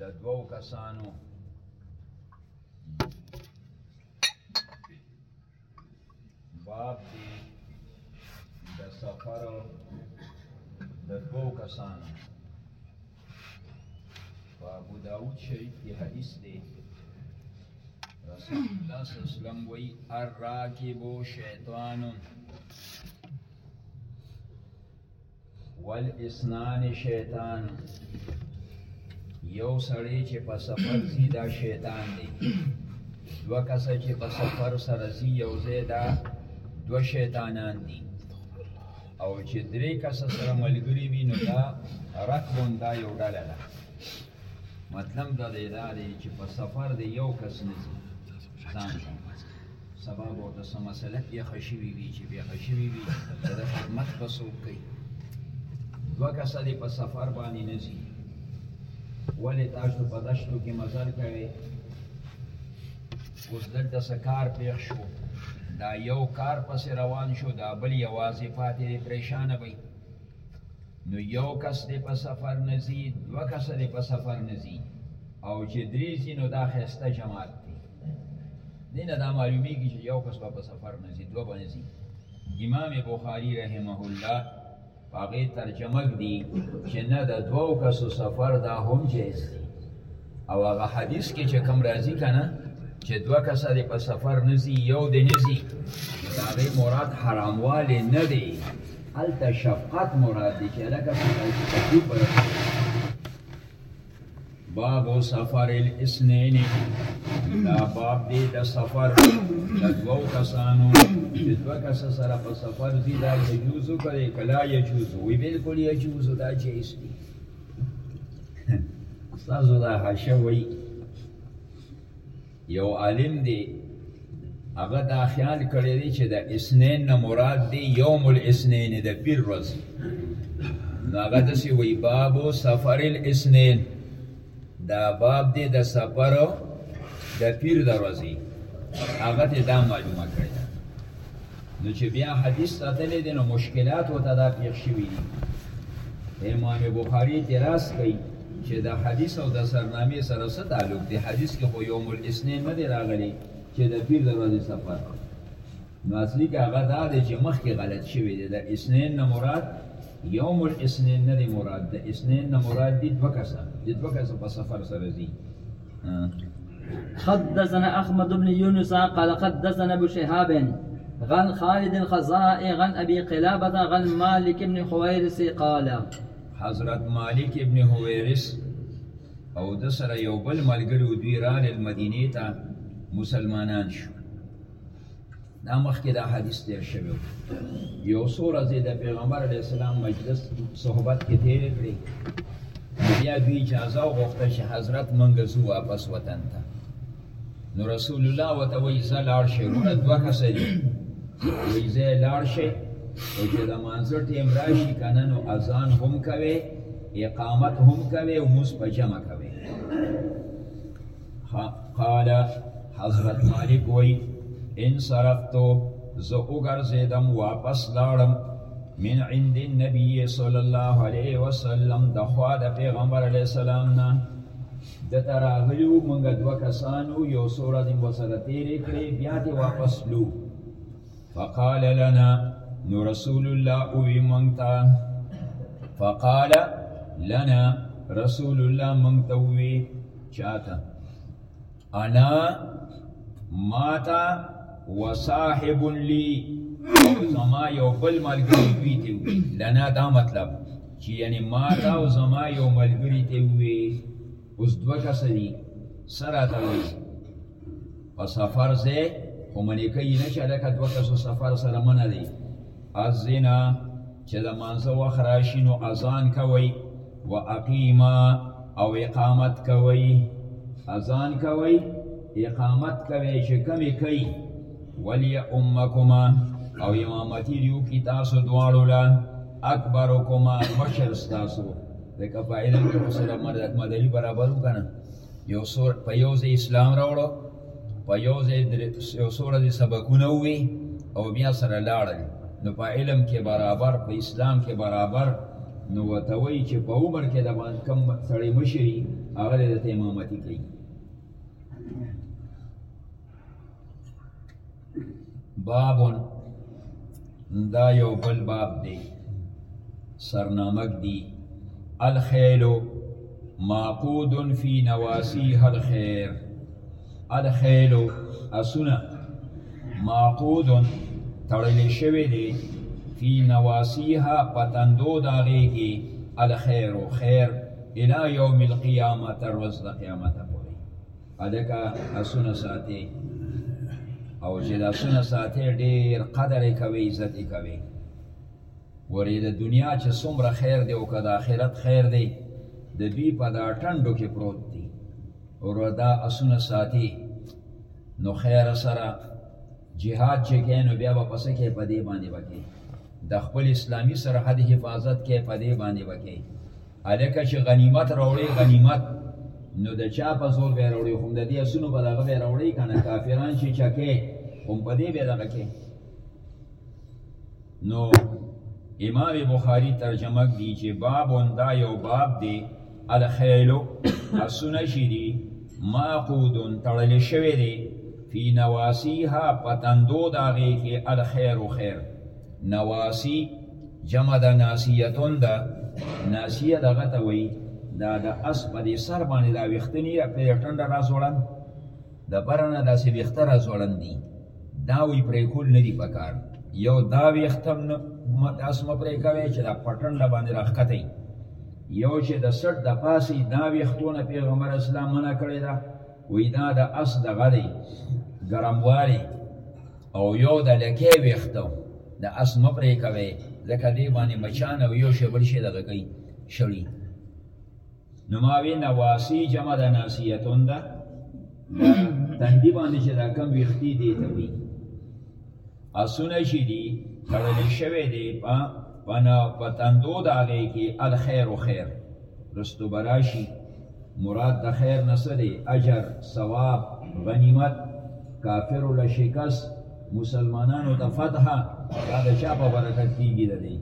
د دوو کسانو باب دی د سفر د دوو کسانو په ابو داود شریف کې حدیث دی رسول الله صلی الله علیه وسلم وی الراکب شیطان والاسنان شیطان یو سړی چې په سفر زی دا شیطان دی دو کسه چې په سفر سره زی یو ځای دا دو شیطانان دی او چې درې کسه سره ملګری وي نو دا رکبون دا یو ډله ده مطلب دا دی دا دی چې په سفر دی یو کس نه ځي ځان سبا به ورته څه مسله پېښه شوې وي چې پېښه شوې وي د ده خدمت به څوک کوي دوه کسه دې په سفر باندې نه ځي ولې تاسو په دشتو کې مزل کوئ اوس دلته څه کار پېښ شو دا یو کار پسې روان شو دا بل یوازې پاتې دی پریشانه وي نو یو کس دې په سفر نه ځي دوه کسه دې په سفر نه ځي او چې درې ځي نو دا ښایسته جماعت دې نه دا معلومیږي چې یو کس په سفر نه ځي دوه باندې ځي امام بخاری رحمه الله هغه ترجمه دی چې نه د دوو کسو سفر دا هم جایز دی او هغه حدیث کې چې کوم راځي کنه چې دوه کسه دې په سفر نسی یو دې نسی دا غي مراد حرامواله نه دی الته شفقت مراد دی چې لکه څنګه چې په باب و سفر الاسنین دا باب دی د سفر د دوو کسانو چې دوه کسه سره په سفر ځي دا یجوز کوي کلا یجوز وی بالکل یجوز دا جایز دی استاد دا حاشیه وایي یو عالم دی هغه دا خیال کړی دی چې د اسنین نه مراد دی یوم الاسنین د پیر ورځ نو هغه داسې وایي بابو سفر الاسنین دا باب دی د سفر د پیر د ورځې هغه ته دا معلومه کړې نو چې بیا حدیث ته تللی دی نو مشکلات ورته دا پېښ شوي دي امام بخاري اعتراض کوي چې د حدیث او د سرنامې سره څه تعلق دی حدیث کې خو یوم الاثنین نه دی راغلی چې د پیر د ورځې سفر نو اصلي کې هغه دا دی چې مخکې غلط شوی دی د اثنین نه مراد یوم الاثنین نه دی مراد د اثنین نه مراد دي دوه کسه د دوه کسه په سفر سره ځي حدثنا احمد بن يونس قال حدثنا ابو شهاب غن خالد الخزاء غن ابي قلابه غن مالك بن خويرس قال حضرت مالک ابن حویرس او د سره یو بل ملګری دوی رال مدینه ته مسلمانان شو دا مخکې دا حدیث تیر شوی یو څو ورځې د پیغمبر علی السلام مجلس صحبت کې تیر کړې بیا دوی اجازه وغوښته چې حضرت منګ زو واپس وطن ته نو رسول الله وته وی زه لاړ شي ورونه دوه کسه دي وی زه لاړ شي او چې د مانځه ټیم راشي کنه نو اذان هم کوي اقامت هم کوي او موس په جمع کوي قال حضرت مالک وی ان صرفتو زه وګرځیدم واپس لاړم من عند النبي صلی الله علیه وسلم د خوا د پیغمبر علیه السلام نه د تراغلیو مونږ دوه کسانو یو څو ورځې مو سره تیرې کړې بیا دې واپس لو فقال لنا نو رسول الله اوی مونږ ته فقال لنا رسول الله مونږ ته وی چاته انا ماتا وصاحب لی زما یو بل ملګری وی ته وی لنا دا مطلب چې یعنی ماتا او زما یو ملګری ته وی اوس دوه کسه دي سره ته وی په سفر ځای خو منې کوي نه چې هلکه دوه کسو سفر سره منه دی ازنا چې د مانځه وخت راشي نو اذان کوئ و اقیما او اقامت کوئ اذان کوئ اقامت کوئ چې کمی کوي ولی امکما او امامتی دیو کی تاسو دواړو لا اکبرکما مشر تاسو د کفایل په سره مدلی برابرو کنه یو سور په یو ځای اسلام راوړو په یو ځای یو سور دي سبقونه وي او بیا سره لاړل نو په علم کې برابر په اسلام کې برابر نو ورته وایي چې په عمر کې د باندې کم سړی مشري هغه د امامتي کوي باب دا یو بل باب دی سرنامک دی الخیل معقود فی نواسیها الخیر الخیل اسونه معقود تړل شوی دی فی نواسیها پتندو داغه کی الخیر خیر الی یوم القیامه تر ورځ د قیامت هلکه اسونه ساتي او چې د اسونه ساتي ډېر قدر یې کوي عزت یې کوي ورې د دنیا چې څومره خیر دی او که د آخرت خیر دی د دوی په دا ټنډو کې پروت دی ورو دا اسونه ساتي نو خیر سره جهاد چې کې نو بیا به پسې کې په دې باندې وکړي د خپل اسلامی سرحد حفاظت کې په دې باندې وکړي هلکه چې غنیمت راوړي غنیمت نو د چا په زور به راوړي خو د دې اسونو په دغه به راوړي کنه کافران چې چکه هم په دې به دغه کې نو امام بخاری ترجمه دی چې باب دا یو باب دی الخیلو اسونه شي دي معقود تړل شوی دی فی نواسیها پتندو داغه کې الخير خیر نواسی جمع د ناسیتون ده، ناسیه دغه ته وایي دا د اس په دې سر باندې دا ویښته نه یا پرې ټنډه راځوړن د بره نه داسې ویښته راځوړن دي دا وی پرې کول نه دي پکار یو دا ویښته اس مه پرې کوی چې دا په ټنډه باندې راښکته یو چې د سټ د پاسې دا ویښتونه پیغمبر اسلام منع کړی دا وی دا د اس دغه دی ګرموالی او یو د لکې ویخته د اس مه پرې کوي ځکه دې باندې مچان او یو شی بل شی دغه کوي شړي نو ما وی نواسی جمع د ناسیتون ده تندی باندې چې دا کم ویختی دی ته وی اسونه چې دي تړلې شوی دی په پنا پتندو داغې کې الخير خیر رستو براشي مراد د خیر نه څه دی؟ اجر، ثواب، غنیمت، کافرو له شکست، مسلمانانو ته فتح، دا د چا په برکت کیږي د دی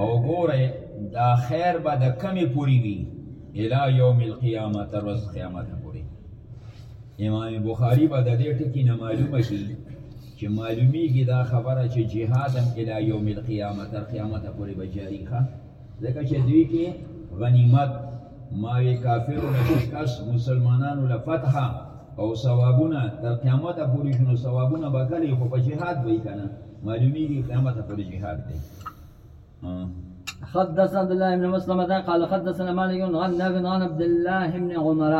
او ګوره دا خیر به د کمی پوری وي الی یوم القیامه تر ورځ قیامت پوری امام بخاری به د دې ټکی نه معلومه شي چې معلومیږي دا خبره چې جهاد هم الی یوم القیامه تر قیامت پوری به جاری ښه ځکه چې دوی کې غنیمت ماوی کافرو له شکست مسلمانانو له فتح او ثوابونه تر قیامت پورې شنو ثوابونه به کله خو په جهاد وای کنه معلومیږي قیامت پورې جهاد دی حدث عبد الله بن مسلمة قال حدثنا مالك عن نافع عن عبد الله بن عمر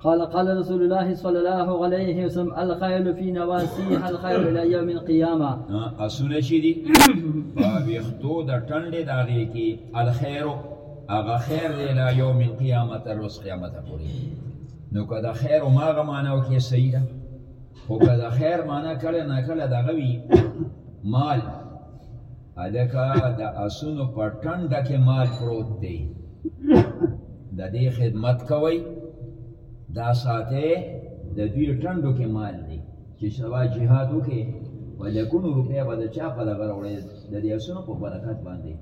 قال قال رسول الله صلى الله عليه وسلم الخيل في نواسيها الخيل الى يوم القيامه اسونه شي دي ويختو د ټنډه داغي کې الخير هغه خیر دی لا یوم القیامه تر اوس قیامت پورې نو که د خیر او ماغه معنی وکړي صحیح ده خو که د خیر معنی کله نه کله دغه وي مال الکه د اسونو په ټنډه کې مال پروت دی د دې خدمت کوي دا ساته د دوی ټنډو کې مال دی چې سبا جهاد وکړي ولکونو روپیا به د چا په دغه راوړی د دې اسونو په برکت باندې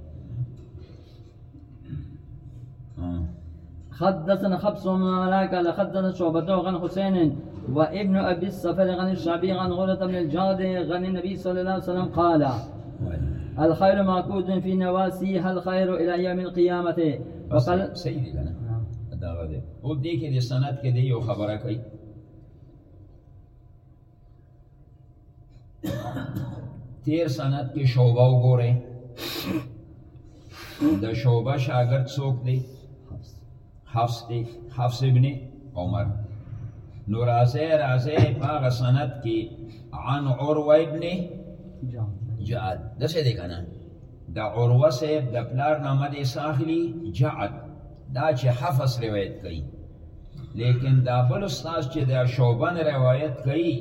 حدثنا خبس بن عراك قال حدثنا شعبة عن حسين وابن ابي السفر عن الشعبي عن غرة بن الجاد عن النبي صلى الله عليه وسلم قال الخير معقود في نواسيها الخير الى يوم القيامه وقال سيدي کنه دا غره او دې کې د سند کې دی یو خبره کوي تیر سند کې شوبه وګوره د شوبه شاګرد څوک دی حفص دی حفص ابن عمر نو راځه راځه هغه سند کې عن عروه ابن جعد د څه دی کنه د عروه صاحب د پلار نامه دی ساخلی جعد دا چې حفص روایت کوي لیکن دا بل استاد چې د شوبن روایت کوي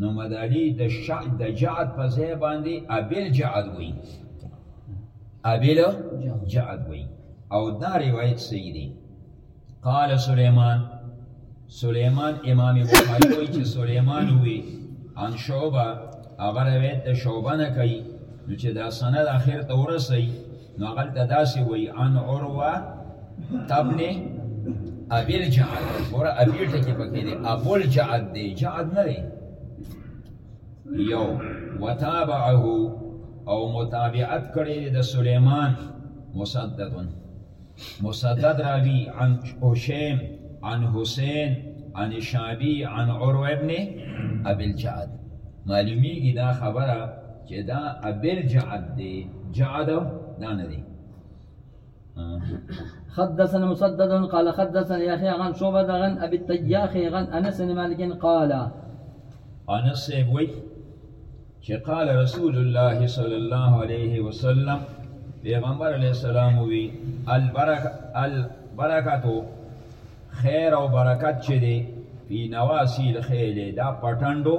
نو مدالی د شع د جعد په ځای باندې ابل جعد وایي ابل جعد وایي او دا روایت صحیح دی قال سليمان سليمان امام بخاری وایي چې سليمان وی ان شعبه هغه روایت د شعبه نه کوي نو چې دا سند اخر ته ورسي نو هغه ته داسې وایي ان عروه تبن ابي الجعد ګوره ابي ټکی پکې دی ابو الجعد دی جعد نه دی یو وتابعه او متابعت کړی دی د سلیمان مسدد مسدد راوی عن حسین عن حسین عن شعبی عن عروه ابن ابي الجعد معلومیږي دا خبره چې دا ابل جعد دی جعد دا نه دی حدثنا مسدد قال حدثنا يحيى عن شعبة عن ابي التياح عن انس بن مالك قال انس وی چې قال رسول الله صلى الله عليه وسلم پیغمبر علیہ السلام وی البرکه البرکه خیر او برکت چې دی فی نواسی الخیل دا پټنډو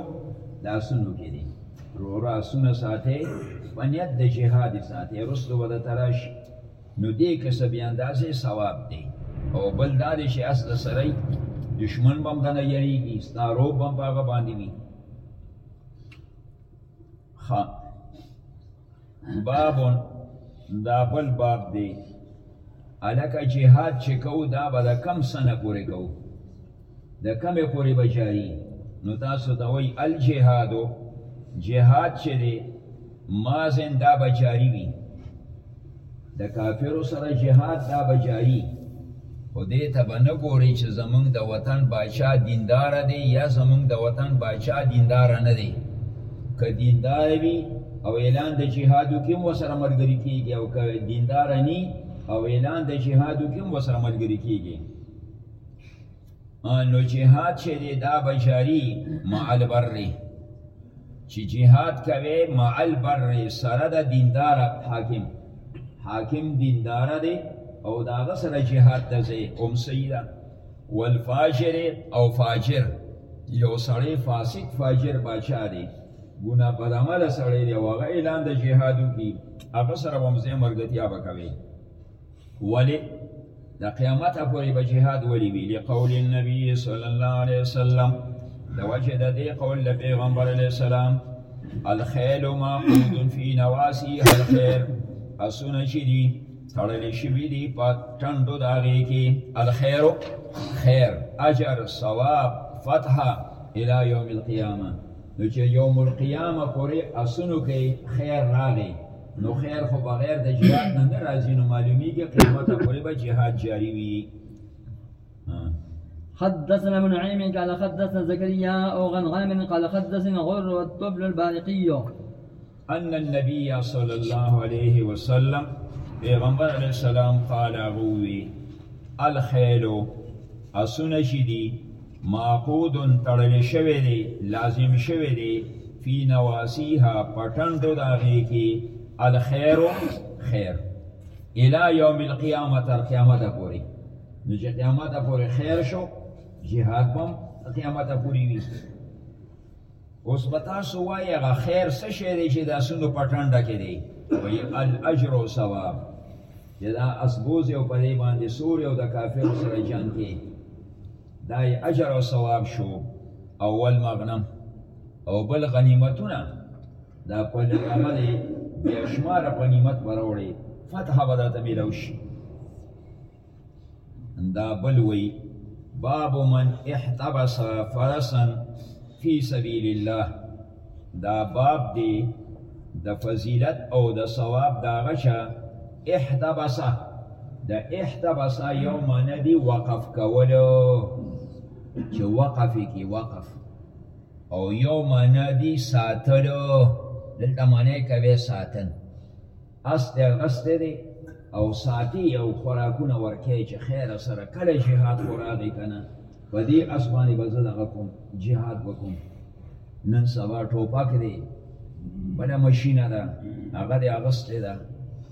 د اسونو کې دی روره اسونه ساتي په نیت د جهاد ساتي رستو به درته راشي نو دې کې څه بیا اندازې ثواب دی او بل دا دی چې اس د سړی دشمن به هم دنه یریږي ستا روب به هم په هغه باندې وي ښه بابون دا بل باب دی الکه جهاد چې کو دا به د کم سنه پورې کو د کمې پورې به جاری نو تاسو ته وایي الجهادو جهاد چې دی مازن دا به جاری وي د کافرو سره جهاد دا به جاری خو دې ته به نه ګوري چې زمونږ د وطن باچا دیندار دی یا زمونږ د وطن باچا دیندار نه دی که دیندار وي او اعلان د جهادو کې مو سره ملګری کیږي او که دیندار ني او اعلان د جهادو کې مو سره ملګری کیږي نو جهاد چې دی دا به جاري مع البر چې جهاد کوي مع البر سره د دیندار حاکم حاکم دیندار دی او داغه سره جهاد ته ځي هم صحیح ده والفاجر او فاجر یو سړی فاسق فاجر باچا دی ګنا بدعمل سړی دی او هغه اعلان د جهادو کی هغه سره ومزه مرګتیا وکوي ولې د قیامت پورې به جهاد ولې وي لقول النبي صلی الله علیه وسلم د وجه د دې قول د پیغمبر علیه السلام الخیل معقود فی نواسی الخیل اسونه چې دي تړل شوي دي په ټنډو د هغې کې الخیر خیر اجر ثواب فتحه الی یوم القیامه نو چې یوم القیامه پورې اسونو کې خیر راغی نو خیر خو بغیر د جهاد نه نه راځي نو معلومیږي قیامت پورې به جهاد جاری وي حدثنا من عيم قال حدثنا زكريا او غنغام قال حدثنا غر والطبل البارقي ان النبي صلى الله عليه وسلم پیغمبر علیہ السلام قال غوي الخيل اسونه شدي معقود تړل شوی دی لازم شوی دی فی نواسیها پټنډو د هغې کې الخیر خیر الی یوم القیامه تر قیامته پورې نو چې قیامته پورې خیر شو جهاد به هم قیامته پورې وي اوس به تاسو وایئ هغه خیر څه شی دی چې د اسونو په ټنډه کې دی وایي الاجر او ثواب چې دا اسبوزې او په دې باندې سورې او د کافرو سره جنګ کې دا یې اجر او ثواب شو اول مغنم او بل غنیمتونه دا په لګمه دی بیا شماره غنیمت به راوړي فتح به درته میلاو شي دا بل وی باب من احتبس فرسا فی سبیل الله دا باب دی د فضیلت او د ثواب دا غشا احتبس د احتبس یو معنی دی وقف کولو چې وقف کی وقف او یو معنی دی ساتلو دلته معنی کوي ساتن اس دی غسته دی او ساتي او خوراکونه ورکې چې خیر سره کله جهاد خوراغی کنه په دې اس باندې به زه دغه کوم جهاد وکوم نن سبا ټوپک دی بله ماشینه ده هغه دی اغستې ده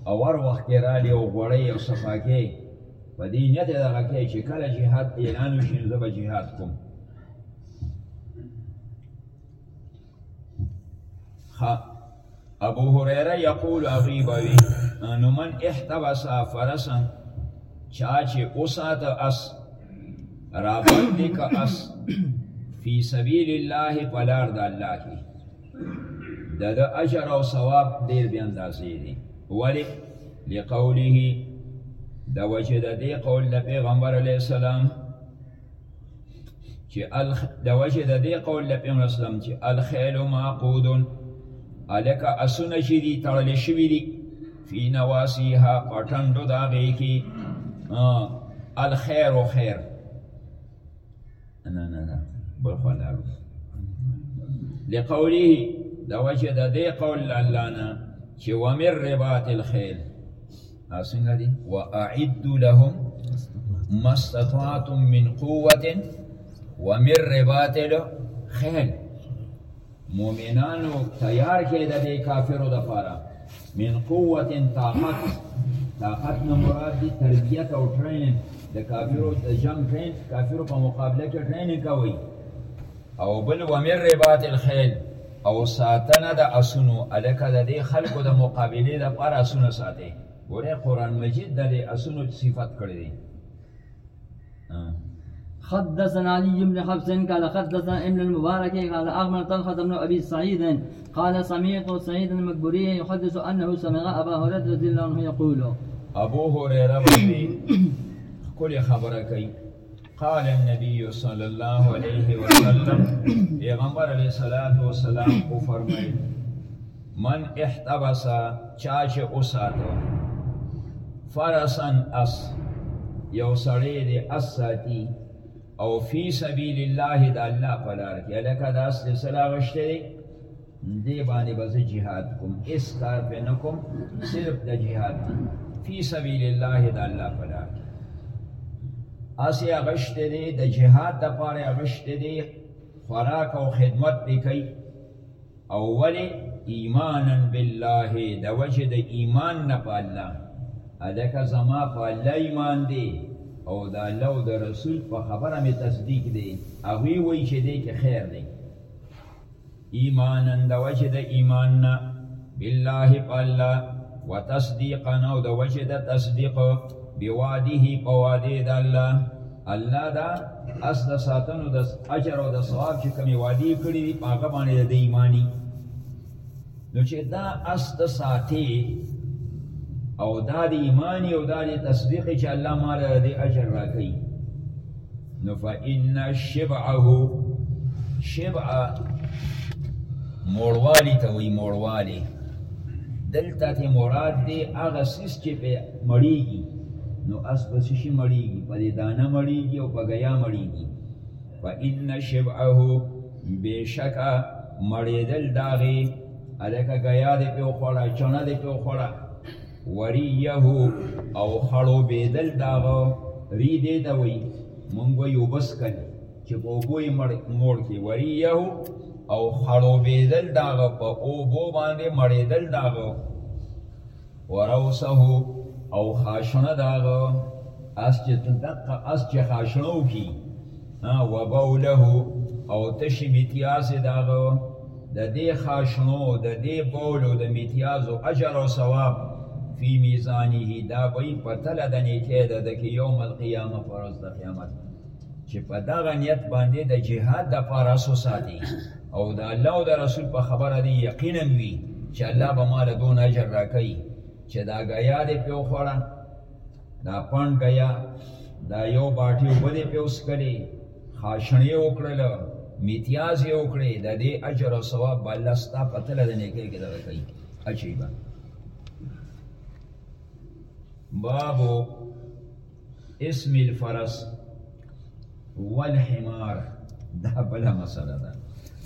او هر وخت کې رالی او غوړی او صفاکې په دې نیت یې دغه کوي چې کله جهاد اعلان وشي نو زه به جهاد کوم ابو هريره يقول اغي بوي نو من احتبس فرسا چا چې اوسات اس رابط دې کا اس فی سبیل الله پلار د الله کې د د اجر او ثواب ډیر بیا اندازې دي ولی لقوله د وجه د دې قول د پیغمبر علی السلام چې الخ د وجه د دې قول له پیغمبر اسلام چې الخیل معقود الک اسونه چې دي تړل شوی دي فی نواسیها پټندو دا غي کې الخير خیر نه نه نه بل خلالو لقوله د وجه د دې قول الله نه چې ومر ربات الخيل څنګه دي واعد لهم ما استطعتم من قوه ومن رباط الخيل مؤمنانو تیار کړئ د دې کافرو د پاره من قوه طاقت طاقت نه مراد دي تربیت او ټریننګ د کافرو د جنگ ټرین کافرو په مقابله کې ټریننګ کوي او بل ومر رباط الخيل او ساتنه د اسونو الکه د دې خلکو د مقابلې لپاره اسونه ساتي ګوره قران مجید د دې اسونو صفت کړی دی حدثنا علي بن حفص قال حدثنا ابن المبارك قال أخبرنا طلحة بن أبي سعيد قال سمعت سعيد المقبري يحدث أنه سمع أبا هريرة رضي الله عنه يقول أبو هريرة كل خبرك قال النبي صلى الله عليه وسلم پیغمبر علیه الصلاة والسلام او فرمایي من احتبس چاچ اوساتو فرسن اس یو سړی دی اس ساتي او فی سبیل الله د الله په لار کې لکه داس سره غشته دې باندې به زه جهاد کوم هېڅ کار پرې نه کوم صرف د جهاد نه فی سبیل الله د الله په لار کې هسې اغشتی دی د جهاد دپاره یې اغشتی دی خوراک او خدمت پې کوي او ولې ایمانا بالله د وجې د ایمان نه په الله هلکه زما په الله ایمان دی او د الله او د رسول په خبره مې تصدیق دی هغوی وایي چې دی کې خیر دی ایمانا د وجه د ایمان نه بالله په الله وتصدیقا او د وجه د تصدیق بواده په واده د الله الله دا اس د ساتنو د اجر او د ثواب چې کومې وادي کړې دي په هغه باندې د ایمانی نو چې دا اس ته ساتې او دا د ایمانی او دا د تصدیق چې الله مال دې اجر راکړي نو فإن شبعه شبع موروالی ته وی موروالی دلته ته مراد دی هغه سیس چې په مړیږي نو اس په شي مړیږي په دانه مړیږي او په غیا مړیږي فإن شبعه بشکا مړېدل داغي الکه غیا دې په خوړه چونه دې په خوړه وریه او خړو بيدل داغو ری دې دا وی مونږ یو بس کړي چې په بوې مور کې وریه او خړو بيدل داغو په او بو باندې مړېدل داغو وروثه او خاشڼه د هغه اس چې دقه اس چې خاشڼه وکړي وبوله او تشي میتیازې د هغه د دې خاشنو د دې بولو د میتیازو اجر او ثواب فی میزانه دا به په تله د نیکه د دکې یوم القیامه پر ورځ د قیامت چې په دغه نیت باندې د جهاد د پاره ساتي او د الله او د رسول په خبره دی یقینا وی چې الله به مال دون اجر راکړي چې دا غیا دې په خوړه دا پن غیا دا یو باټي وبدې په اوس کړي خاصنې وکړل میتیاز یې وکړي د دې اجر او ثواب به الله ستا په تل د نیکه کې درکړي اچي بابو اسم الفرس والحمار دا بلا مسله ده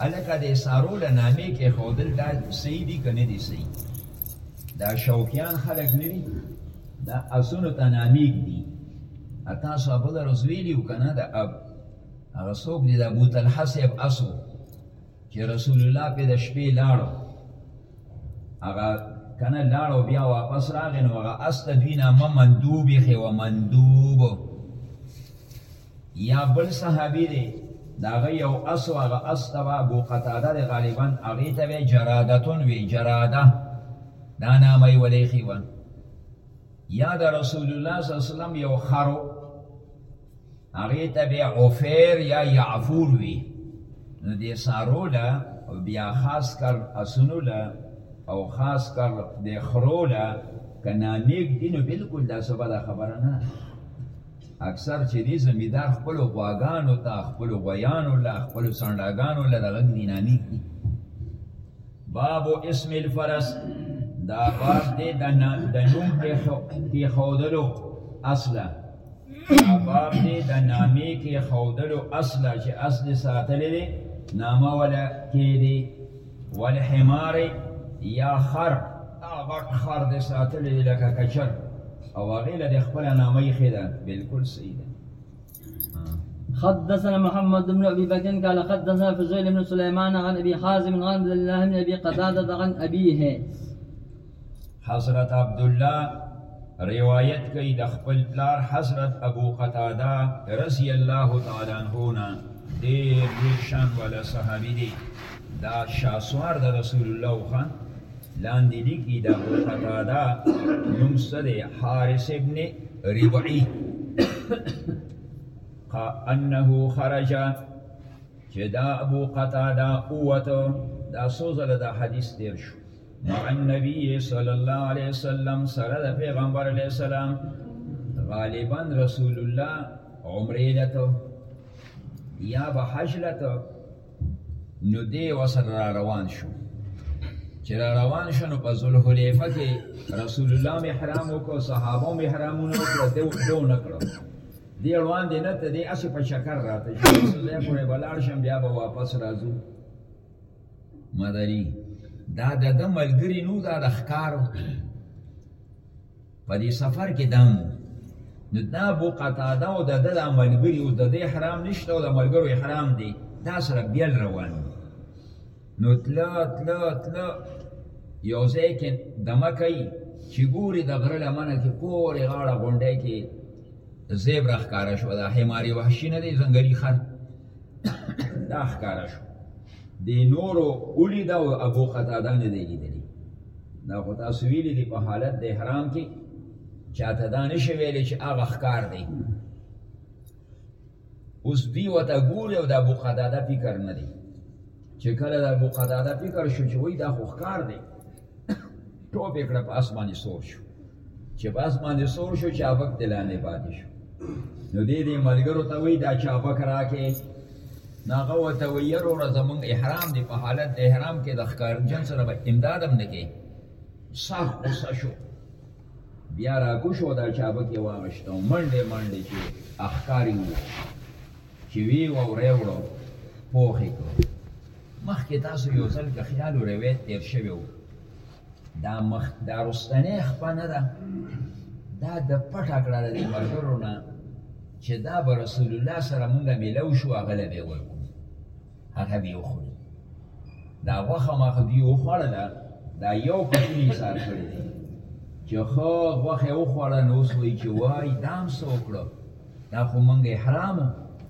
الکه د سارو له نامې کې خودل دا صحیح دي که نه دي صحیح دا شوقیان خلک نه دي دا اسونو ته نامې دي تاسو ابو د رسویلی وکنه د اب هغه څوک دی د ابو طلحه صاحب اسو چې رسول الله په د شپې لاړو هغه کنه لاړو بیا واپس راغی نو هغه است دوی نامه مندوب یې خو مندوب یا بل صحابي دی دا غي یو اس او هغه اس تبا ابو قتاده دی غالبا هغه ته وی جرادتون وی جراده دا نامه یې ولې خو یا د رسول الله صلی الله علیه وسلم یو خرو هغه ته به عفیر یا یعفور وی نو دې سارو له او بیا خاص کر اسونو له او خاص کر د خرو له کنا نیک دینو بالکل دا سبا دا خبره نه اکثر چې دې زمیدار خپل غواګانو ته خپل غویانو له خپل سنداګانو له دغه دینامیک دي باب اسم الفرس دا باب دې د نوم کې خودلو اصله دا باب دی د نامې کې خودلو اصل چې اصل ساتلې دی نامه ولا کې دی ول حمار یا خر هغه خر د ساتلې دی لکه کچر او هغه له خپل نامه یې خېدا بالکل صحیح ده حدثنا محمد بن ابي بكر قال حدثنا فزيل بن سليمان عن ابي حازم عن عبد الله بن ابي قتاده عن ابيه حضرت عبد الله روایت کوي د خپل پلار حضرت ابو قتاده رضی الله تعالی عنہ نه ډېر لوی شان والا صحابي دی دا شاسوار د رسول الله خان لاندې لیکي د ابو قتاده نوم څه دی حارث ابن ربعي انه خرج چې دا ابو قتاده اوته دا سوزله دا حدیث تیر شو مع النبی صلی الله علیه وسلم سره د پیغمبر علیه السلام غالبا رسول الله عمره لته یا به حج لته نو دی وسره را روان شو چې را روان شو نو په ذوالحلیفه کې رسول الله محرام وکړو صحابه محرامونه وکړو دی وکړو نه کړو دی روان دی نه ته دی اسې په چکر راته چې زه پورې بلار شم بیا به واپس راځو مدني دا د ده ملګري نو دا د ښکار په دې سفر کې دم نو دا ابو قتاده او د ده د ملګري او د دې حرام نشته او د ملګرو حرام دی دا سره بیل روان دي نو تله تله تله یو ځای کې دمه کوي چې ګوري د غره لمنه کې پورې غاړه غونډۍ کې زیب راښکاره شو دا حمارې وحشي نه دی ځنګلي خر دا ښکاره شو دی نورو اولی دا او ابو قتاده نه دی لیدلی دا خو تاسو ویلی دی په حالت د احرام کې چاته دا نشي ویلی چې هغه ښکار دی اوس دی وته ګوري او د ابو قتاده فکر نه دی چې کله د ابو قتاده فکر شو چې وای دا خو ښکار دی ټوپ یې کړه په اس باندې سور شو چې په اس باندې سور شو چابک د لاندې پاتې شو نو دې دې ملګرو ته وایي دا چابک راکې نو هغه ورته وایي یروره زمونږ احرام دی په حالت د احرام کې د ښکار جن سره به امداد هم نه کوي سخت غوسه شو بیا راکوش و دا چابک یې واغشته او منډې منډې چې اخکاري وو چې وی وورې وړو پوخې کړو مخکې تاسو یو ځل که خیال و روایت تیر شوی و دا مخ دا رستنې خپه نه ده دا د پټه کړه د دې ملګرو نه چې دا به رسول الله سره مونږ میلو شو هغه له به ورکو هغه به وخوري دا غوښه مخ دی وخوړله دا یو کوچنی حساب کړی دی چې خو غوښه وخوړه نو اوس وایي چې وای دام څه وکړو دا خو مونږ احرام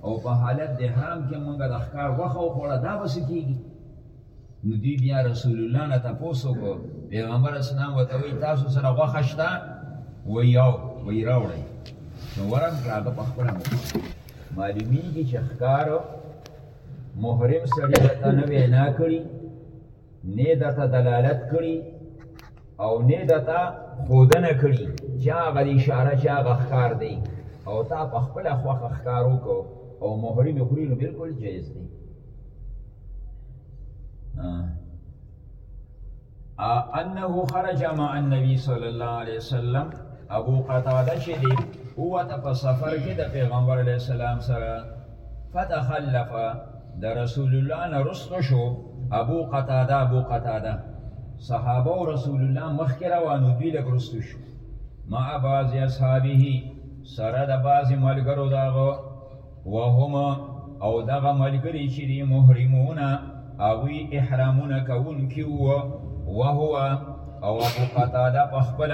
او په حالت د احرام کې مونږ د ښکار غوښه وخوړه دا به څه کیږي نو دوی بیا رسول الله نه تپوس وکړو پیغمبر اسلام ورته وایي تاسو سره غوښه شته وایي او وایي راوړئ نو ورم کړه هغه په خپله مو معلومیږي چې ښکار محرم سړي ته نه وینا کړي نه دته دلالت کړي او نه دته خودنه کړي چې هغه اشاره چې هغه ښکار دی او تا په خپل خوخه ښکار وکړو او محرم خوري نو بالکل جایز دی انه خرج مع النبي صلى الله عليه وسلم ابو قتاده چې دی هو ته په سفر کې د پیغمبر علی السلام سره فتخلف د رسول الله نه رستو شو ابو قتاده ابو قتاده صحابه او رسول الله مخکې روانو دوی لږ رستو شو مع بعض اصحابه سره د بعض ملګرو داغو وهم او دغه ملګری چې دی محرمونه اوی احرامونه کون کیو وهو او ابو قتاده په خپل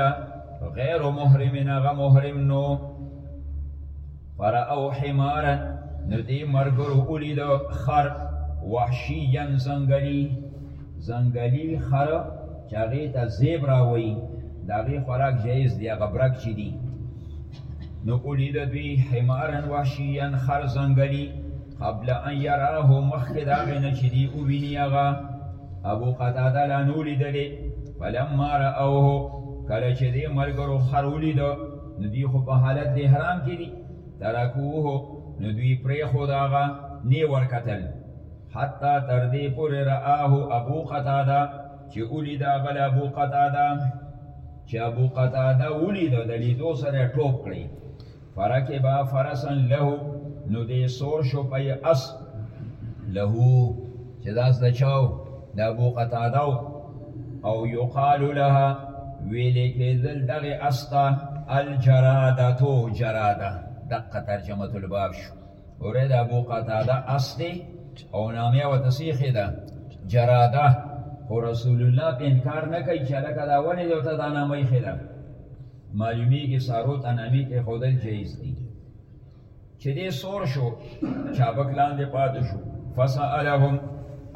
غیر محرم نه غ محرم نو فرا او حمارا نو دی مرګرو اولی د خر وحشی ین زنګلی زنګلی خر چاغی ته زیب راوی داغی خوراک جایز دی هغه برک چی دی نو اولی د دوی حمارا وحشی ین خر زنګلی قبل ان یراه مخک داغی نه چی دی او وینی هغه ابو قتاده لانولی دلی فلما رأوه کله چې دې ملګرو خر ولید نو دوی خو په حالت د احرام کې دي ترکوه نو دوی پرېښود هغه نی ورکتل حتی تر دې پورې رآه ابو قتاده چې ولید هغه له ابو قتاده چې ابو قتاده ولید د لیدو سره ټوپ کړي فرکبا فرسن له نو دې سور شو په اس له چې داس د چاو د ابو قتاده او یقال لها ویل کېدل دغه استا الجراده تو جراده دقه ترجمه الباب شو اورید ابو قتاده استه او نامه او تسیخه ده جراده خو رسول الله په انکار نه کوي چې لکه دا ولې یو ته دا نامه یې خېده معلومیږي ساروت انامي کې خودل جایز دي چې دې سور شو چابک لاندې پاتې شو فسألهم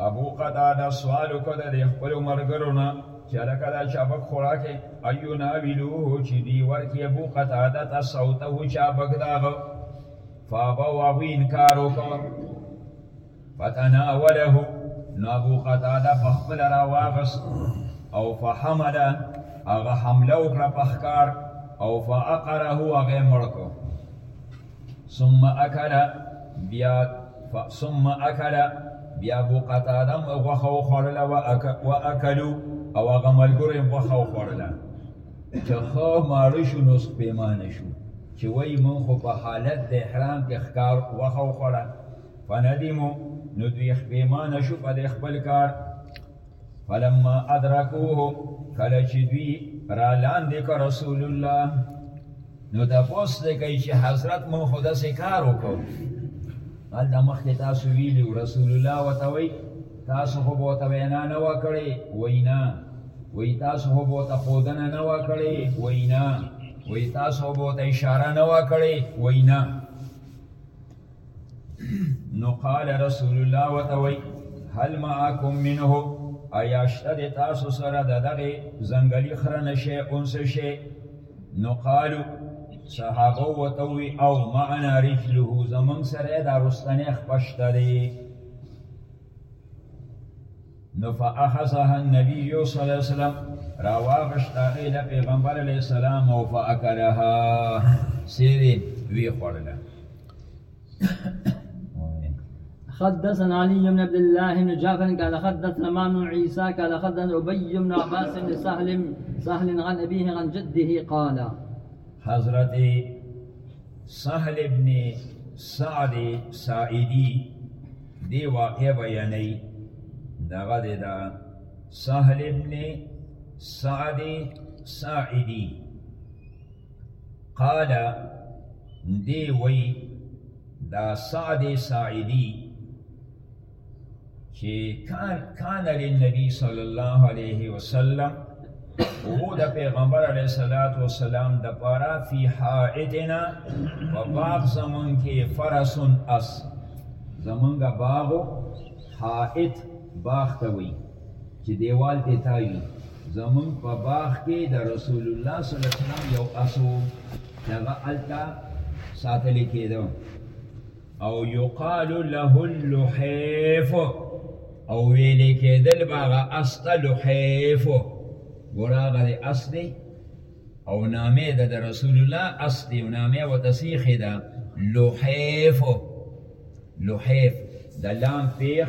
ابو قتاده سوال وکړ د خپل مرګرو نه چې لکه دا چابک خوراکې ایو ناویلوه چې دی ورکی ابو قتاده ته صوته چابک داغه فابا واغوی انکار وکړ فتناوله نو ابو قتاده په خپل را واغست او فحمل هغه حمله وکړه په ښکار او فاقره هغه مړ کو ثم اکل بیا ثم اکل بیا ابو قتاده غوخه وخوړله و اکلو او هغه ملګرو یې غوښه وخوړله چې ښه ماړه شو نو سپېمانه شو چې وایي مونږ خو په حالت د احرام کې ښکار غوښه وخوړه فندیمو نو دوی خپېمانه شو په دې خپل کار فلما ادرکوه کله چې دوی را لاندې که رسول الله نو تپوس دی کوي چې حضرت مو خو داسې کار وکړو هلته مخکې تاسو ویلي رسول الله ورته وایي تاسو خو به ورته وینا نه وه کړې وایي نه وایي تاسو خو به ورته ښودنه نه وه کړې وایي نه وایي تاسو خو به ورته اشاره نه وه کړې وایي نه نو قال رسول الله وتوي هل معكم منه ایا شته تاسو سره د دغه ځنګلي خره نشه اونس شي نو قالو صحابه وتوي او معنا رجله زمون سره دا رستنه خپشته دی نو فاخذها النبي صلی الله علیه وسلم را واغشت هغه د پیغمبر علیه السلام او فاکلها سیری وی خړله حدثنا علي بن عبد الله بن جعفر قال حدثنا مام بن عيسى قال حدثنا ابي بن عباس بن سهل سهل عن ابيه عن جده قال حضرت سهل بن سعد سائدی دی واقع بیانې دغه دی دا سهل ابن سعد ساعدی قال دی وی دا سعد ساعدی چې کان کان للنبي صلی الله علیه وسلم وو د پیغمبر علیه الصلاۃ والسلام د پاره فی حائتنا په باغ زمون کې فرسون اس زمونږه باغو حائط باغ ته وی چې دیوال ته تاوی زمون په باغ کې د رسول الله صلی الله علیه وسلم یو اسو هغه التا ساتل کېدو او یقال له اللحیف او ویل کېدل به هغه اس ته لحیف ګوره هغه د اس دی او نامې د د رسول الله اس دی او نامې ورته څه ایښې ده لحیف لحیف د لام پېښ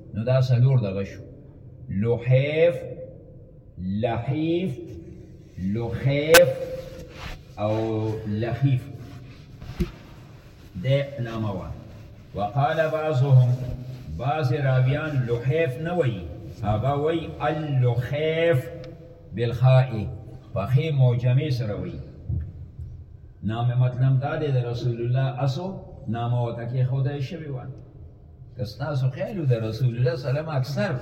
نو دا سلور دغه شو لحیف لحیف لحیف او لحیف ده نامه وه وقال بعضهم بعض راویان لحیف نه وی هغه وی اللحیف بالخاء پخې موجمه سره وی نام مطلب دا دی د رسول الله اسو نامه وته کې خدای شوی وانه که ستاسو خیال د رسول الله سلام اکثر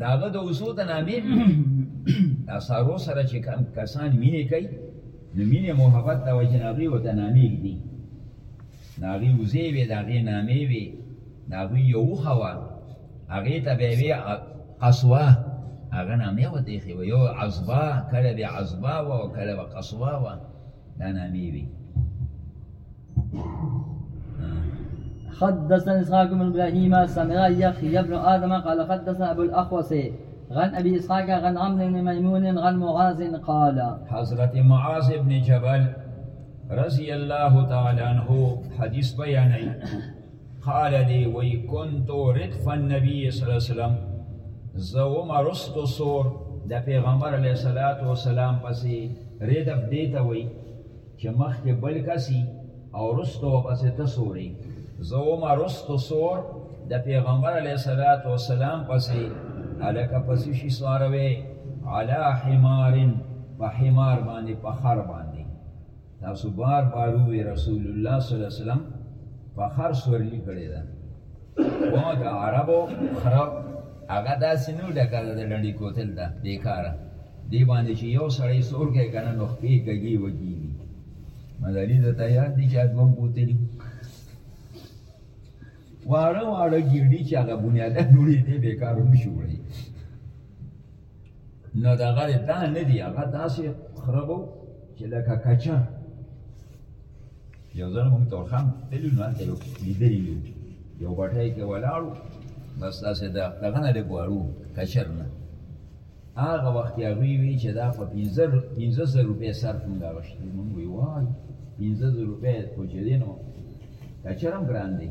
داغه د اوسو ته نامې دا سارو سره چې کم کسان مینې کوي نو مینې محبت د وجه ناغي و ته نامې دي ناغي وزې وي داغي نامې وي ناغي یو خوا هغه ته به وي قصوا هغه نامې و ته خو یو عصبا کله به عصبا و کله به قصوا و دا نامې وي حدثنا إسحاق بن إبراهيم سمع يحيى بن آدم قال حدثنا أبو الأخوس عن أبي إسحاق عن عمرو بن ميمون عن معاذ قال حضرت معاذ بن جبل رضي الله تعالى عنه حديث بيان قال لي وي كنت ردف النبي صلى الله عليه وسلم زوما رست سور د پیغمبر علیه الصلاة والسلام پسې ردف دیتا وای چه مخکې بل کس یی او وروسته ورپسې ته سور یی زه وم وروسته سور د پیغمبر علیه الصلاة والسلام پسې هلکه په څه شي سواره وې علی حمار په حمار باندې په خر باندې تاسو بار بار ووی رسول الله صلی الله علیه وسلم په خر سورلی کړی ده واه د عربو خره هغه داسې نه لکه د ډنډي کوتل ده بیکاره دی باندې چې یو سړی سور کې کنه نو خپې کږي وکیږي مداري د تیار دي چې دوم بوتلی واړه واړه ګیډي چې هغه بنیادم جوړې دی بیکاره نشو وړي نو دغه دا نه دی هغه داسې خره به چې لکه کچه یو ځل مونږ تورخم تللي نو هلته یو لیدلي یو یو بټۍ کې ولاړو بس داسې د دغه نه لږ واړو کچر نه هغه وخت یې هغوی وی چې دا په پنځه زره روپۍ صرف مونږ اخیستي مونږ وی وای پنځه زره روپۍ خو چې دی نو کچر هم ګران دی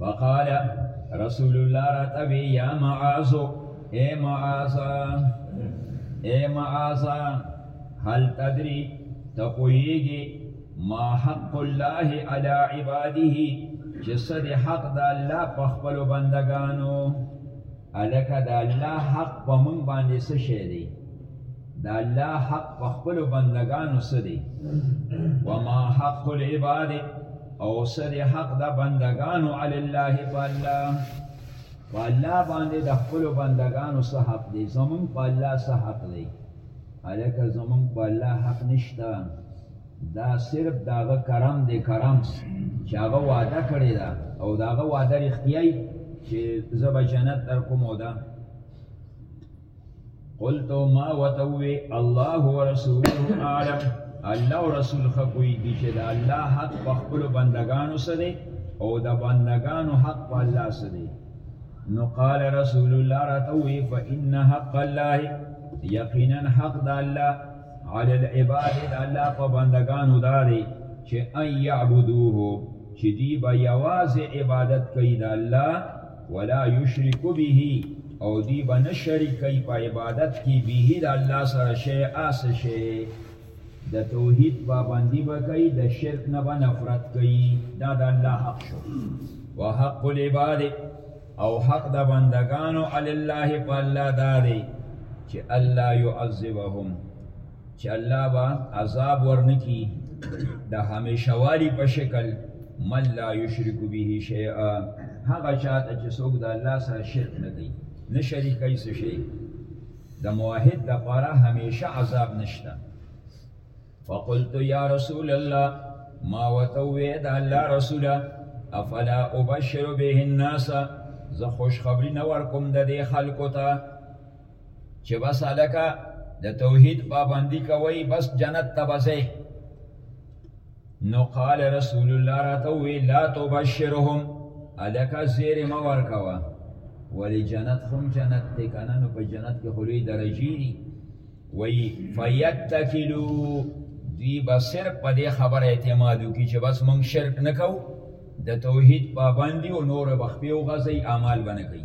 فقال رسول الله راتوي يا معاذ اي معاذ اي معاذ هل تدري تقويږي ما حق الله على عباده چې صد حق د الله په خپل بندگانو الکه د الله حق په مونږ باندې څه شي دی د الله حق په خپل بندگانو څه دی وما حق العباد او څه دی حق د بندگانو علی الله په الله په الله باندې د خپل بندگانو څه حق دی زمون په الله څه حق دی الکه زمون په الله حق نشته دا صرف داغه کرم دی کرم چې هغه وعده کړی دا او داغه وعده رښتیاي چې زبا جنت در کوم ودا قلت ما وتوي الله ورسوله عالم الله رسول خپوي کی چې د الله حق په خپل بندگانو سره او د بندگانو حق په الله سره نو قال رسول الله رتوي فإن حق الله یقینا حق د الله علی العباد د الله په بندگانو داري چې ان يعبدوه چې دی به یوازې عبادت کوي د الله ولا یشرک به او دی به نه شریکي په عبادت کې به د الله سره شی آس شی د توحید پابندي به کوي د شرک نه به نفرت کوي دا د الله حق شو وحق العباد او حق د بندگانو علی الله په الله دا دی چې الله يعذبهم چې الله با عذاب ورنکی د همیشه والی په شکل من لا یشرک به شیئا هغه چاته چې څوک د الله سره شرک نه کوي نه شریکای څه شي د موحد د پاره همیشه عذاب نشته فقلت یا رسول الله ما وتوی د الله رسوله افلا ابشر به الناس زه خوش خبری نه ورکوم د دې خلکو ته چې بس الکه د توحید پابندی کوي بس جنت ته بځي نو قال رسول الله راتوي لا تبشرهم الکه زیر ما ورکوا ولی جنت هم جنت دی کنه نو په جنت کې خلوی درجی دي وی فیتکلو دی بسر په دې خبره اعتماد وکي چې بس مونږ شرک نکو د توحید پابندی او نور بخپیو غزي اعمال بنه کوي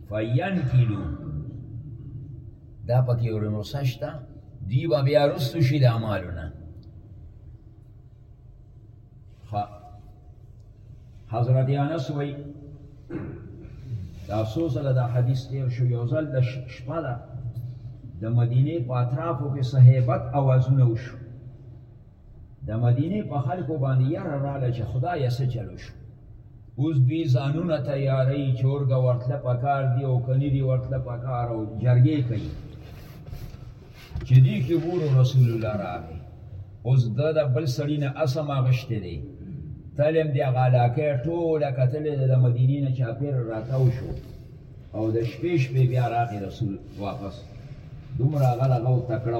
فین کیلو دا پکې یو نسخه شته دوی به بیا رستو شي د اعمالو نه حضرت انس وی دا څو ځله دا حدیث تیر شو یو ځل د شپه ده د مدینې په اطرافو کې صحیبت اوازونه وشو د مدینه په خلکو باندې یاره رااله چې خدای یې څه چلو شو اوس دوی ځانونه تیاري چې اورګه ورتله پکار دی او کنی دی ورتله پکار او جرګې کوي چې دی کې ګورو رسول الله راغی اوس د د بل سړی نه اسم اغشتې دی تلم دی هغه علاقه ټوله کتلې د مدینې نه چاپیر راتاو شو او د شپې شپې بیا راغی رسول واپس دومره هغه لغه او تکړه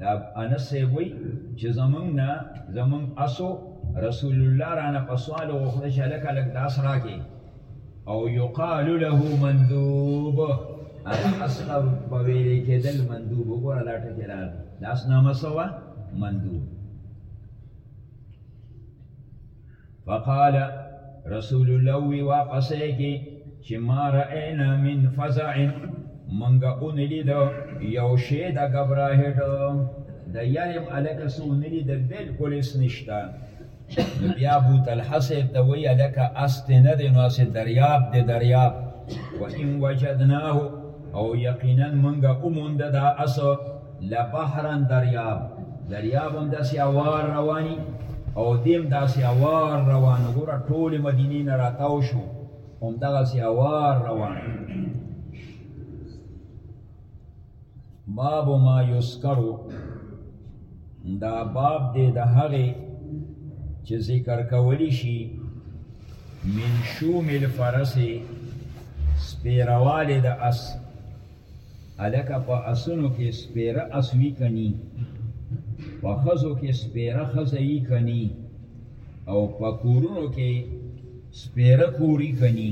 دا انس صاحب وی چې زمونږ نه زمونږ اسو رسول الله رانه په سوال وغوښته چې هلکه هلک دا اس راکې او یقال له مندوب هغه اس ته به ویلې کېدل مندوب وګوره دا ټکې راغی دا اس نامه څه وه مندوب فقال رسول الله وی واپس کی چې ما رأینا من فزع منګه اون لید یو شی د غبراهټ د یارم الک سو نلی د بالکل اس نشتا بیا ابو طلحه سیب ته وی الک است نه دی نو سه دریاب دی دریاب و ان وجدناه او یقینا منګه اوموند دا اس لبحرا دریاب دریاب هم داسې اوار رواني او دیم داسې اوار روان ګوره ټولې مدینې نه راتاو شو هم دغسې اوار روان باب ما یسکرو دا باب دی د هغې چې ذکر کولی شي من شوم الفرس سپیرواله د اس هلکه په اسونو کې سپېره اس وي که ني په ښځو کې سپېره ښځه وي که ني او په کورونو کې سپېره کوري که ني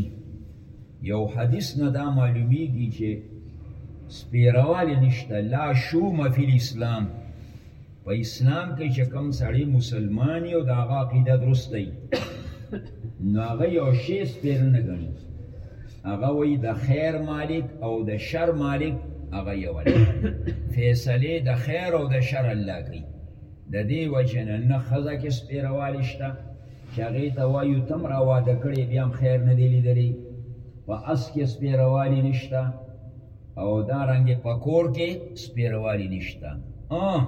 یو حدیث نه دا معلومیږي چې سپېروالی نشته لا شوم فی الاسلام په اسلام کې چې کوم سړی مسلمان یو د هغه عقیده درسته وي نو هغه یو شی سپیر نه ګڼي هغه وایي د خیر مالک او د شر مالک هغه یو دی فیصلې د خیر او د شر الله کوي د دې وجه نه نه ښځه کې سپیروالی شته چې هغې ته وایو تم را واده کړی بیا هم خیر نه دی لیدلی په اس کې سپیروالی نشته او دا رنګ په کور کې سپیروالی نشته اه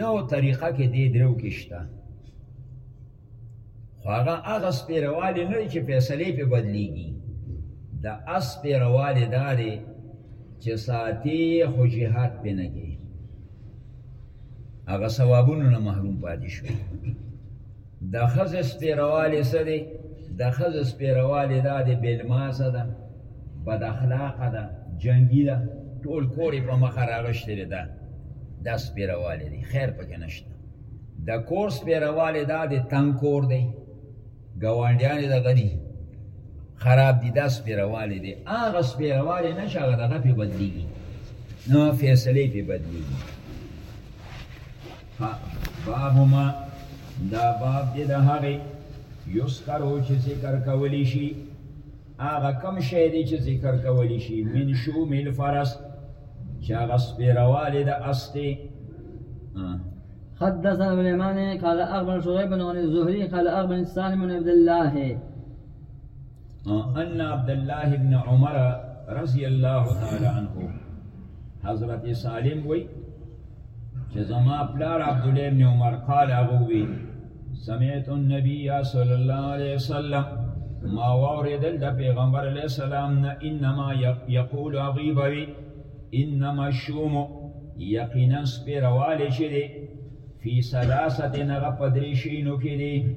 یو طریقه کې دې درو کې شته خو هغه هغه سپیروالی نه چې فیصلې په بدلیږي د اس سپیروالی دا دی چې ساتي خو جهاد پې نه کوي هغه ثوابونو نه محروم پاتې شوی د خزه سپیرواله څه دی د خزه سپیرواله دا د بلمازه ده بد اخلاقه ده جنگی ده ټول کورې په مخ راغشتې ده دا سپیرواله دی خیر پکې نشته د کور سپیرواله دا د تنگ کور دی ګوانډیان د غدي خراب دي دا سپیرواله دی هغه سپیرواله نشه هغه دغه په بدلیږي نو فیصله په بدلیږي ف باب ما دا باب دی د هغې یسکرو چې ذکر کولی شي هغه کم شی دی چې ذکر کولی شي من شوم الفرس چې هغه سپیروالی د استې حدثنا ابن يمان قال اخبر شعيب بن عن الزهري قال اخبر سالم بن عبد الله ان عبد الله ابن عمر رضی الله تعالی عنه حضرت سالم وی چې زما پلار عبد الله ابن عمر قال هغه وی سمعت النبي صلى الله عليه وسلم ما واردل د پیغمبر علیه السلام نه انما یقول غیبوی انما الشوم یقینا سپیرواله شری فی ثلاثه نغه پدریشینو کې دی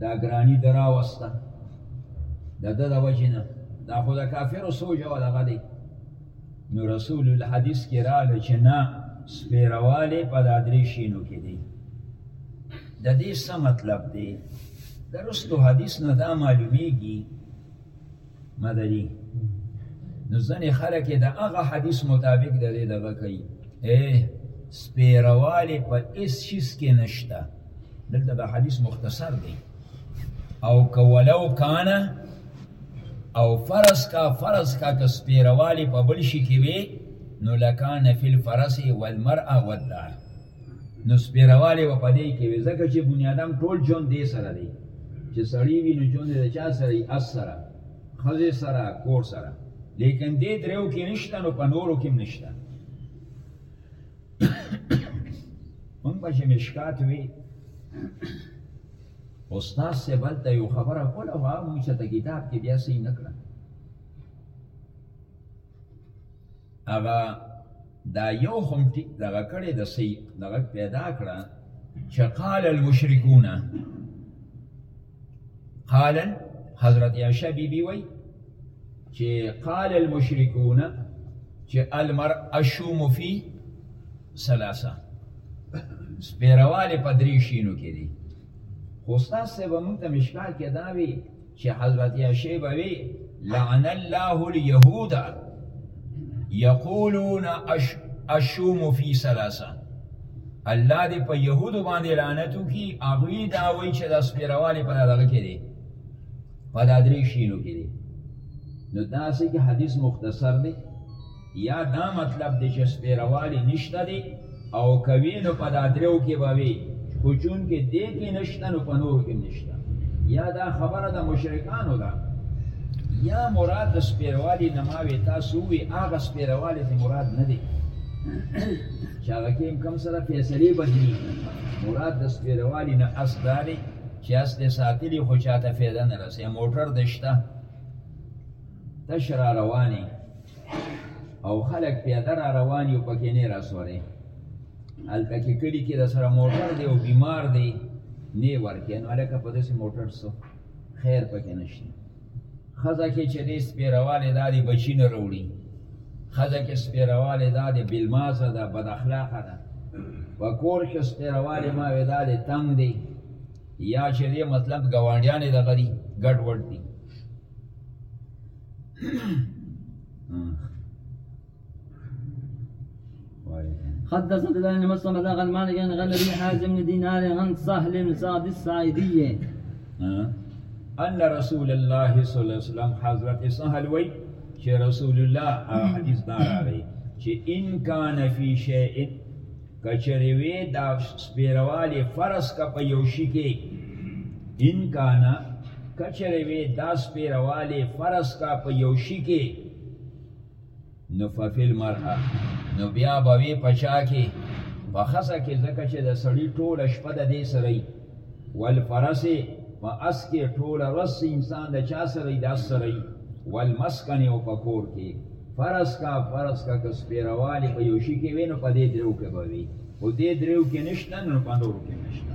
دا ګرانی درا وسته د د د وجنه دا خو د کافرو سوجه ولا غدي نو رسول الحدیث کې راغلی چې نه سپیرواله په دا درې شینو کې دی د دې څه مطلب دی درستو حدیث نه دا معلومیږي مدني نو ځنې خلک د هغه حدیث مطابق د دې دغه کوي اے سپیرواله په اس شیس کې نشته دلته د حدیث مختصر دی او کولو کانا او فرض کا فرض کا که سپیرواله په بل شي کې وي نو لکان فی الفرس والمرأه والدار نو سپیروالی و پدې کې وي ځکه چې بنیادم ټول ژوند دې سره دی چې سړی وي نو ژوند د چا سره یې اس سره ښځې سره کور سره لیکن دې دریو کې نشته نو په نورو کې نشته مونږ به چې مشکات وي استاد سے بلته یو خبره کوله هغه مونږ ته کتاب کې بیا سي نه کړه هغه دا یو هم ټیک دغه کړی د سی دغه پیدا کړه چې قال المشرکون قال حضرت عائشہ بی بی وای چې قال المشرکون چې المر اشوم فی ثلاثه سپیرواله پدری شینو کې دي خو تاسو به موږ ته مشکا کې دا وی چې حضرت عائشه به وی لعن الله اليهود یقولون اش اشوم فی ثلاثه الله دې په يهودو باندې لعنت وکي هغه دا وایي چې د سپیرواله په دغه کې دي په دادري شینو کې دي نو دا سې حدیث مختصر دی یا دا مطلب دی چې سپیروالی نشته دی او کوي نو په دا دریو کې به وي خو چون کې دی کې نشته نو په نورو کې نشته یا دا خبره د مشرکانو ده یا مراد د سپیروالی نه ما وې تاسو وي هغه سپیروالی چې مراد نه دی چې هغه کې هم کم سره فیصلې بدلي مراد د سپیروالی نه اس دا دی چې اس دې ساتلي خو چاته فایده نه رسي موټر دشته تشرا رواني او خلک پیاده را روان یو پکې نه راسوري هلته کې کلي کې د سره موټر دی او بیمار دی نه ورکې نو هلکه په داسې موټر څه خیر پکې نشته ښځه کې چې دی سپېروالې دا دی بچي نه راوړي ښځه کې سپېروالې دا دی بېلمازه ده بد اخلاقه ده په کور کې سپېروالې ما وې دا دی تنګ دی یا چې دی مطلب ګاونډیانې دغه دي ګډ وډ دي حدث عبد الله بن مسلم بلغ عن مالك عن غنبي حازم بن دينار عن سهل بن سعد الساعدي ان رسول الله صلی الله علیه وسلم حضرت سهل وی چې رسول الله حدیث دار راغی چې ان کان فی شیء که چرې وې دا سپیروالی فرض که په یو شي کې ان کانا که چرې وې دا سپیروالی فرض که په یو شي کې نو ففل مرأه نو بیا به وې په چا کې په خزه کې ځکه چې د سړی ټوله شپه د دې سره والفرس په اس کې ټوله ورځ انسان د چا سره د اس سره وي والمسکن او په کور کې فرس کا فرس کا که سپیروالي په یو شي کې وي نو په دې درو کې به وي خو دې درو کې نشته نو په نورو کې نشته